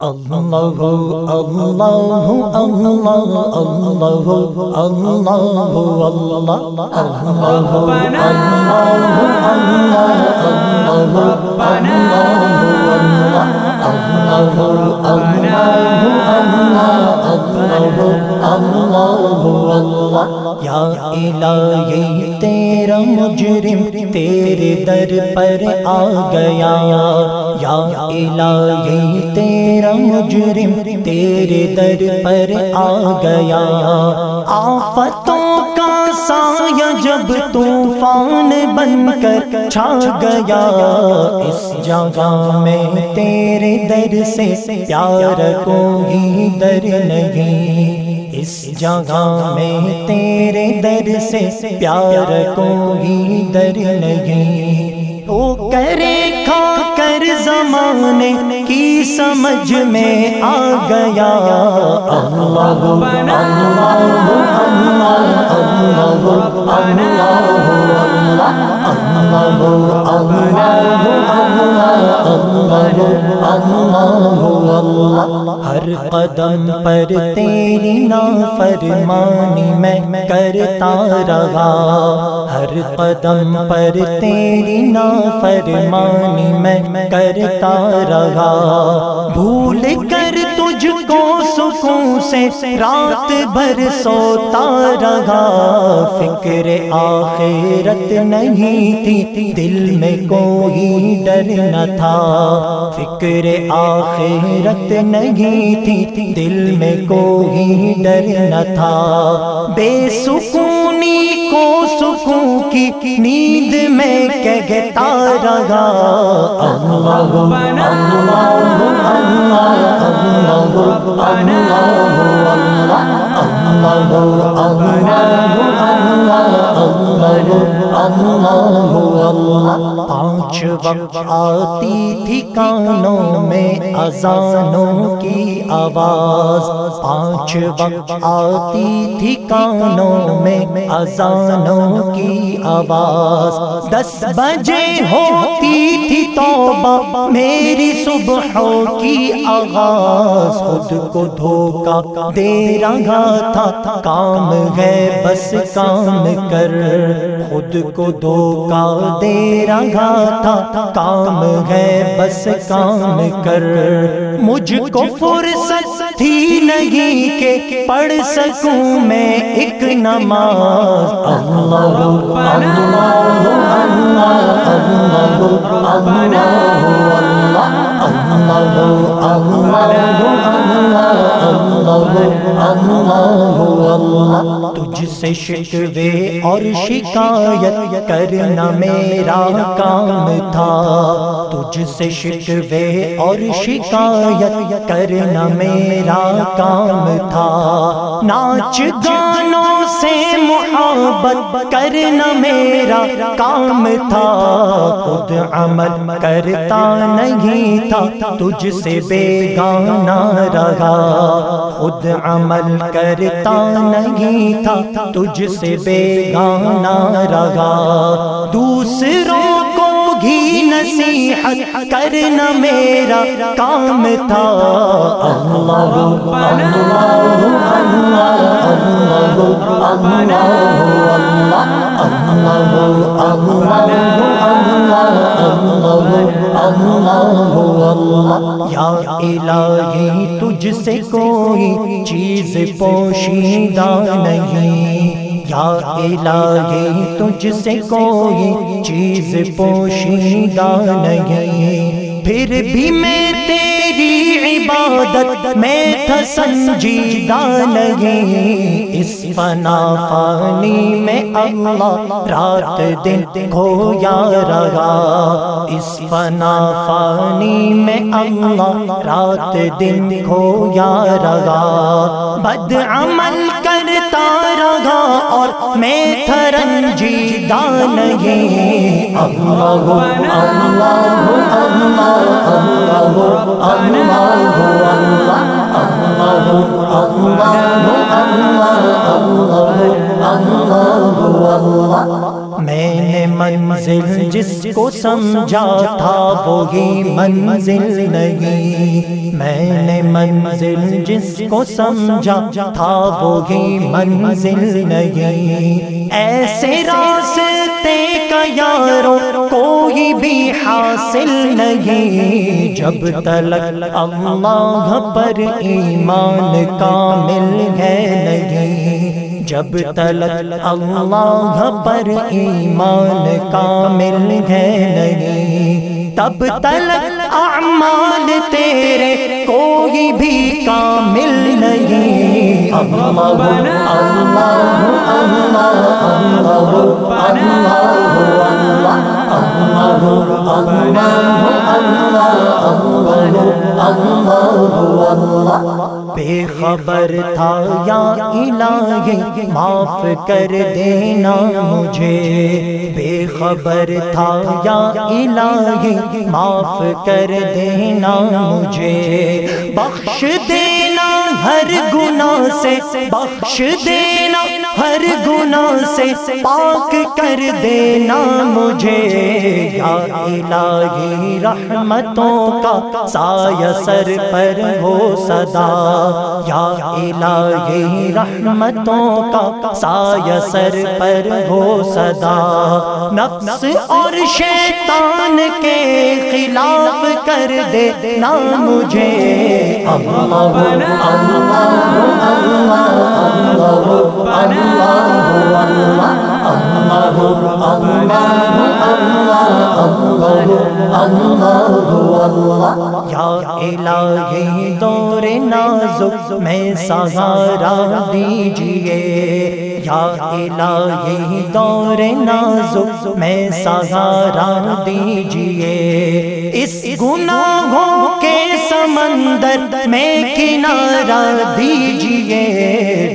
اللہ اللہ اللہ یا مجرم تیرے در پر آ گیا۔ یا الہی، تیرا مجرم تیرے در پر آ گیا۔ آفتوں کا سایہ جب طوفان بن کر چھا گیا، اس جگہ میں تیرے در سے پیار کوئی در نہیں۔ اس جگہ میں تیرے در سے پیار کوئی در نہیں او کرے کھا کر زمانے کی سمجھ میں آ گیا اللہ اللہ ہر قدم پر تیری نا فرمانی میں کرتا رہا۔ ہر قدم پر تیری نا فرمانی میں کرتا رہا۔ بھول کر تجھ کو سکون سے رات بھر سوتا رہا۔ فکر آخرت نہیں تھی، دل میں کوئی ڈر نہ تھا۔ فکر آخرت نہیں تھی دل میں کوئی ڈر نہ تھا بے سکونی کو سکون کی نیند میں کہتا رہا اللہ اللہ اللہ اللہ اللہ پانچ وقت آتی تھی کانوں میں اذانوں کی آواز پانچ وقت آتی تھی کانوں میں اذانوں کی آواز دس بجے ہوتی تھی توبہ میری صبح کی آغاز خود کو دھوکا دے رہا تھا کام ہے بس کام کر خود کو دھوکا دے رہا تھا کام ہے بس کام کر مجھ کو فرصت تھی نہیں کہ پڑھ سکوں میں ایک نماز اللہ اللہ تجھ سے شکوے اور شکایت کرنا میرا کام تھا تجھ سے شکوے اور شکایت کرنا میرا کام تھا ناچ گانوں سے محبت کرنا میرا کام تھا خود عمل کرتا نہیں تھا تجھ سے بیگانہ رہا خود عمل کرتا نہیں تھا تجھ سے بیگانہ رہا۔ دوسروں نصیحت کرنا میرا کام تھا۔ اللہ یا الہی تجھ سے کوئی چیز پوشیدہ نہیں۔ یا الہی تجھ سے کوئی چیز پوشیدہ نہیں۔ پھر بھی میں تیرے عبادت میں تھا سنجیدہ نہیں اس فنا فانی میں اللہ رات دن کھویا رہا اس فنا فانی میں اللہ رات دن کھویا رہا بد عمل کرتا رہا اور میں تھا رنجیدہ نہیں اللہ اللہ اللہ اللہ اللہ میں نے منزل جس کو سمجھا تھا، وہی منزل نہیں۔ میں نے منزل جس کو سمجھا تھا، وہی منزل نہیں۔ ایسے راستے کا یاروں، کوئی بھی حاصل نہیں۔ جب تلک اللہ اللہ پر ایمان کامل ہے نہیں جب تلک اللہ پر ایمان کامل ہے نہیں تب تلک اعمال تیرے کوئی بھی کامل نہیں اللہ اللہ اللہ اللہ اللہ اللہ اللہ بے خبر تھا یا الہی، معاف کر دینا مجھے۔ بے خبر تھا یا الہی، معاف کر دینا مجھے۔ بخش دینا ہر گناہ سے بخش دینا، ہر گناہ سے پاک کر دینا مجھے۔ یا الہی رحمتوں کا سایہ سر پر ہو صدا۔ یا الہی رحمتوں کا سایہ سر پر ہو صدا۔ نفس اور شیطان کے خلاف کر دے نا مجھے۔ اللہ اللہ دور نازک میں سہارا دیجیے یا الہی دور نازک میں سہارا دیجیے۔ اس گناہوں کے سمندر میں کنارہ دیجیے۔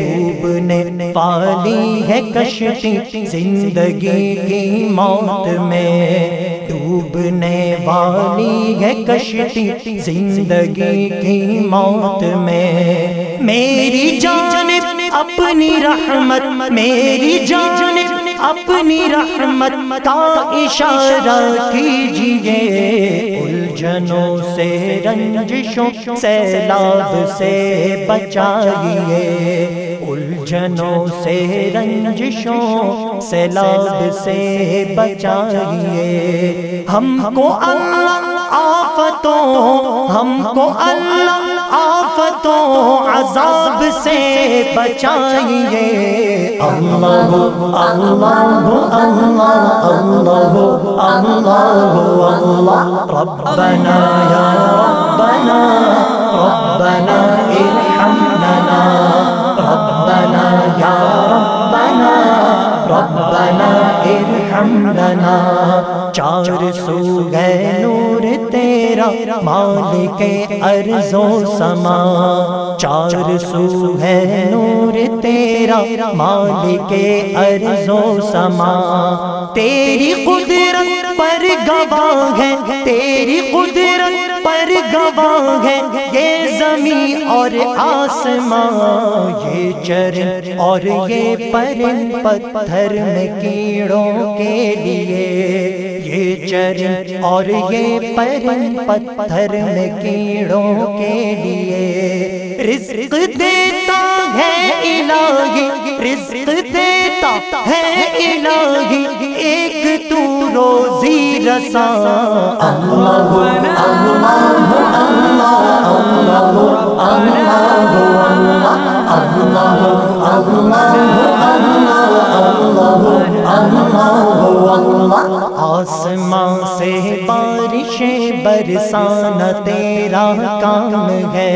ڈوبنے والی ہے کشتی زندگی کی موت میں۔ ڈوبنے والی ہے کشتی زندگی کی موت میں۔ میری جانب اپنی رحمت میری جانب اپنی رحمت کا اشارہ کیجیے۔ الجھنوں سے رنجشوں سیلاب سے بچائیے۔ الجھنوں سے رنجشوں سیلاب سے بچائیے۔ ہم کو اللہ آفتوں، ہم کو اللہ آفتوں عذاب سے بچائیے. اللہ اللہ اللہ اللہ اللہ. ربنا یا ربنا ربنا ارحمنا. ربنا یا ربنا ربنا ارحمنا چار سو گئے نور تیرا مالک ارض و سما۔ چار سو ہے نور تیرا مالک ارض و سما۔ تیری قدرت پر گواہ ہے، تیری قدرت پر گواہ ہے۔ یہ زمین اور آسمان یہ چرن اور یہ پرن پتھر میں کیڑوں کے لیے۔ یہ چرن اور یہ پرن پتھر میں کیڑوں کے لیے۔ رزق دیتا ہے الہی، رزق دیتا ہے الہی ایک تو روزی رسا اللہ اللہ اللہ آسمان سے بارشیں برسانا تیرا کام ہے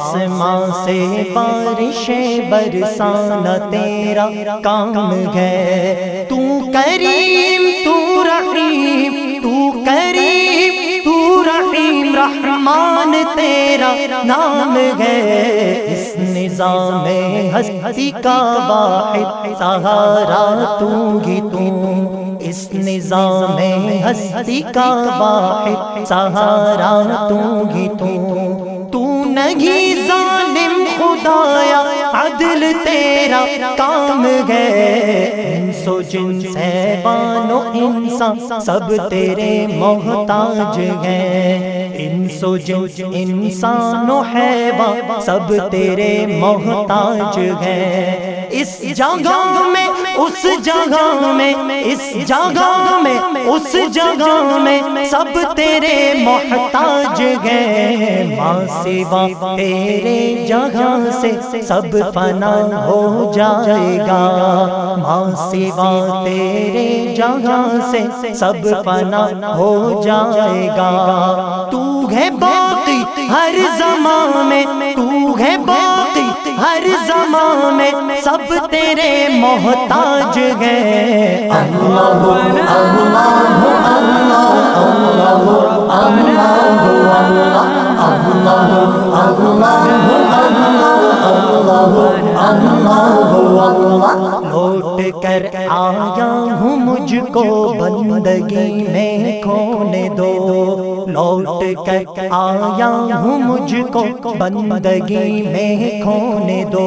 آسمان سے بارشیں برسانا تیرا کام ہے۔ تو کریم، تو رحیم، تو کریم، تو رحیم، رحمان تیرا نام ہے۔ اس نظام ہستی کا واحد سہارا تو گی تو۔ اس نظام ہستی کا واحد سہارا تو گی تو تو۔ نہیں ظالم خدایا، عدل تیرا کام گئے سو جن سے بانو انسان، سب تیرے محتاج گئے ان سو جن، انسان و حیوان، سب تیرے محتاج گئے اس جگہ میں اس جگہ میں، اس جگہ میں، اس جگہ میں سب تیرے محتاج گئے ماں سوا تیرے جگہ سے سب فنا ہو جائے گا۔ ماں سوا تیرے جگہ سے سب فنا ہو جائے گا۔ تو ہے باقی ہر زمان میں، تو ہے باقی ہر زمان میں سب تیرے محتاج گئے اللہ اللہ اللہ لوٹ کر آیا ہوں مجھ کو بندگی میں کھونے دو۔ لوٹ کر آیا ہوں مجھ کو بندگی میں کھونے دو،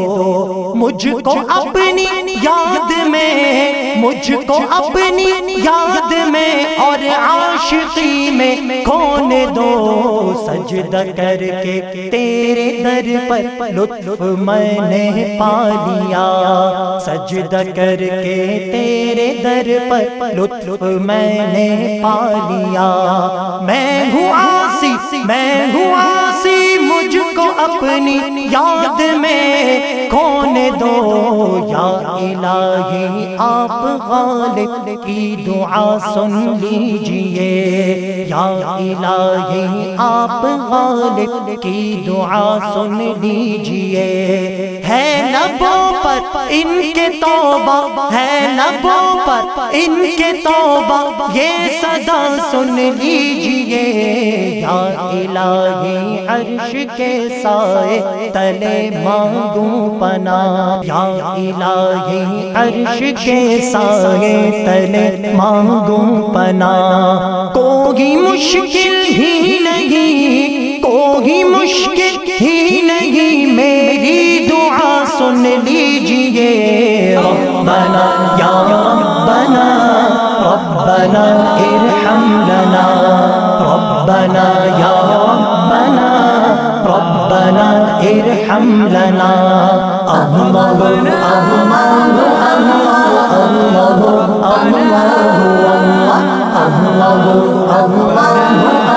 مجھ کو اپنی یاد میں، مجھ کو اپنی یاد میں، اور عاشقی میں کھونے دو۔ سجدہ کر کے تیرے در پر لطف میں نے پا لیا۔ سجدہ کر کے تیرے در پر لطف میں نے پا لیا۔ میں ہوں آسی میں ہوں آسی مجھ کو اپنی یاد میں کھونے دو؟ یا الہی، آپ غالب کی دعا سن لیجیے۔ یا الہی، آپ غالب کی دعا سن لیجیے۔ ہے نبوں پر ان کے توبہ، ہے نبوں پر ان کے توبہ، یہ صدا سن لیجیے۔ یا الہی عرش کے سائے تلے مانگوں پنا۔ یا الہی عرش کے سائے تلے مانگوں پنا۔ کوئی مشکل ہی نہیں، کوئی مشکل ربنا یا ربنا ربنا ارحم لنا، ربنا یا ربنا ربنا ارحم لنا. اللہ اللہ اللہ اللہ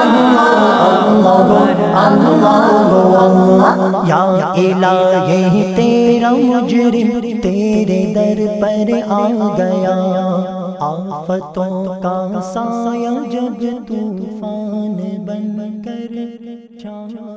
یا الہ یہی تیرا مجرم تیرے در پر آ گیا آفتوں کا سایہ جب طوفان بن کر چھا